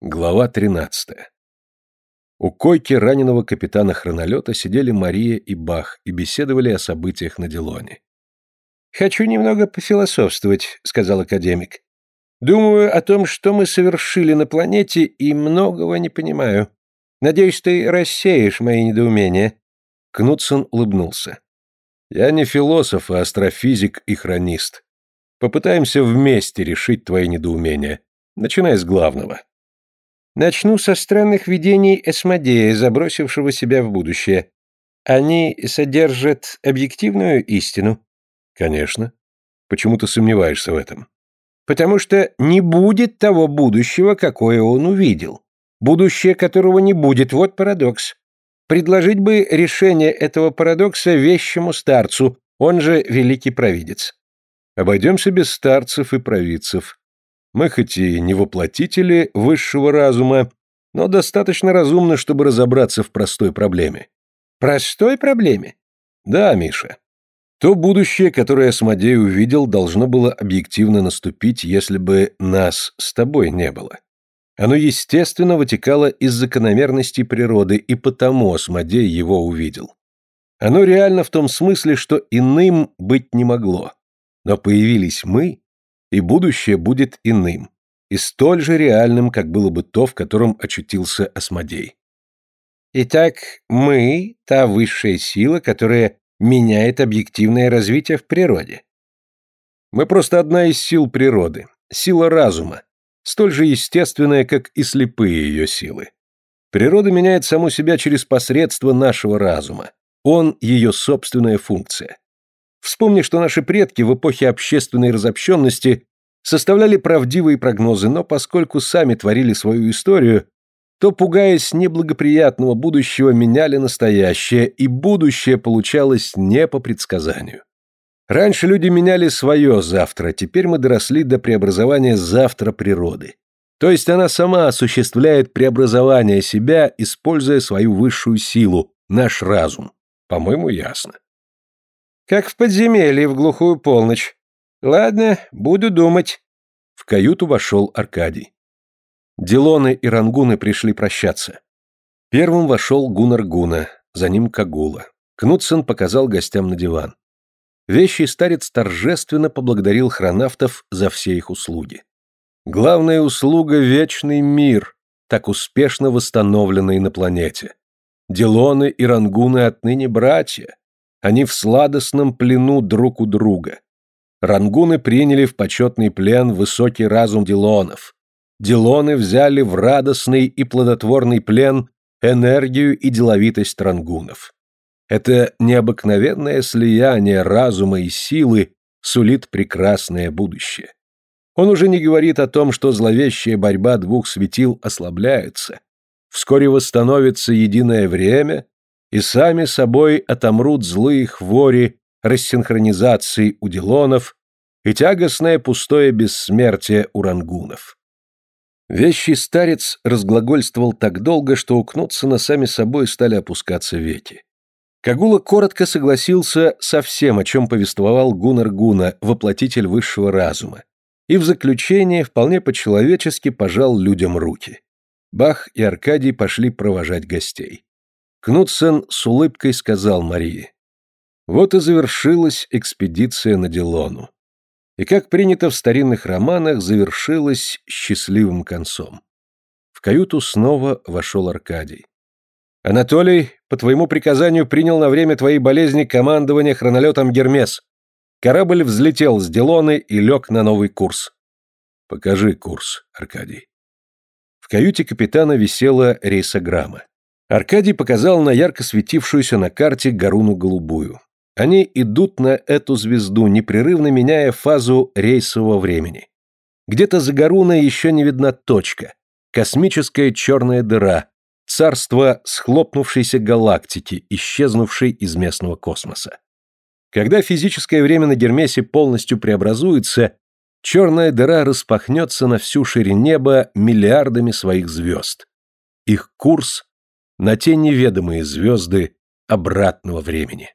Глава 13. У койки раненого капитана хронолета сидели Мария и Бах и беседовали о событиях на Делоне. «Хочу немного пофилософствовать», — сказал академик. «Думаю о том, что мы совершили на планете, и многого не понимаю. Надеюсь, ты рассеешь мои недоумения». Кнутсон улыбнулся. «Я не философ, а астрофизик и хронист. Попытаемся вместе решить твои недоумения, начиная с главного». Начну со странных видений Эсмодея, забросившего себя в будущее. Они содержат объективную истину? Конечно. Почему ты сомневаешься в этом? Потому что не будет того будущего, какое он увидел. Будущее которого не будет, вот парадокс. Предложить бы решение этого парадокса вещему старцу, он же великий провидец. Обойдемся без старцев и провидцев. Мы хоть и не воплотители высшего разума, но достаточно разумны, чтобы разобраться в простой проблеме. Простой проблеме? Да, Миша. То будущее, которое Асмодей увидел, должно было объективно наступить, если бы нас с тобой не было. Оно, естественно, вытекало из закономерностей природы, и потому Асмодей его увидел. Оно реально в том смысле, что иным быть не могло. Но появились мы, и будущее будет иным, и столь же реальным, как было бы то, в котором очутился Осмодей. Итак, мы — та высшая сила, которая меняет объективное развитие в природе. Мы просто одна из сил природы, сила разума, столь же естественная, как и слепые ее силы. Природа меняет саму себя через посредство нашего разума. Он — ее собственная функция. Вспомни, что наши предки в эпохе общественной разобщенности составляли правдивые прогнозы, но поскольку сами творили свою историю, то, пугаясь неблагоприятного будущего, меняли настоящее, и будущее получалось не по предсказанию. Раньше люди меняли свое завтра, теперь мы доросли до преобразования завтра природы. То есть она сама осуществляет преобразование себя, используя свою высшую силу, наш разум. По-моему, ясно. Как в подземелье в глухую полночь. Ладно, буду думать. В каюту вошел Аркадий. Делоны и Рангуны пришли прощаться. Первым вошел Гунар Гуна, за ним Кагула. Кнутсен показал гостям на диван. Вещий старец торжественно поблагодарил хронавтов за все их услуги. Главная услуга — вечный мир, так успешно восстановленный на планете. Делоны и Рангуны отныне братья, они в сладостном плену друг у друга. Рангуны приняли в почетный плен высокий разум Дилонов. Дилоны взяли в радостный и плодотворный плен энергию и деловитость рангунов. Это необыкновенное слияние разума и силы сулит прекрасное будущее. Он уже не говорит о том, что зловещая борьба двух светил ослабляется. Вскоре восстановится единое время, и сами собой отомрут злые хвори рассинхронизации у и тягостное пустое бессмертие у рангунов. Вещий старец разглагольствовал так долго, что у Кнутсона сами собой стали опускаться веки. Кагула коротко согласился со всем, о чем повествовал Гунар Гуна, воплотитель высшего разума, и в заключение вполне по-человечески пожал людям руки. Бах и Аркадий пошли провожать гостей. Кнутсен с улыбкой сказал Марии. Вот и завершилась экспедиция на Дилону. И, как принято в старинных романах, завершилась счастливым концом. В каюту снова вошел Аркадий. «Анатолий, по твоему приказанию принял на время твоей болезни командование хронолетом «Гермес». Корабль взлетел с Дилоны и лег на новый курс. Покажи курс, Аркадий. В каюте капитана висела рейсограмма. Аркадий показал на ярко светившуюся на карте Гаруну голубую. Они идут на эту звезду, непрерывно меняя фазу рейсового времени. Где-то за Гаруной еще не видна точка. Космическая черная дыра, царство схлопнувшейся галактики, исчезнувшей из местного космоса. Когда физическое время на Гермесе полностью преобразуется, черная дыра распахнется на всю шире неба миллиардами своих звезд. Их курс на те неведомые звезды обратного времени.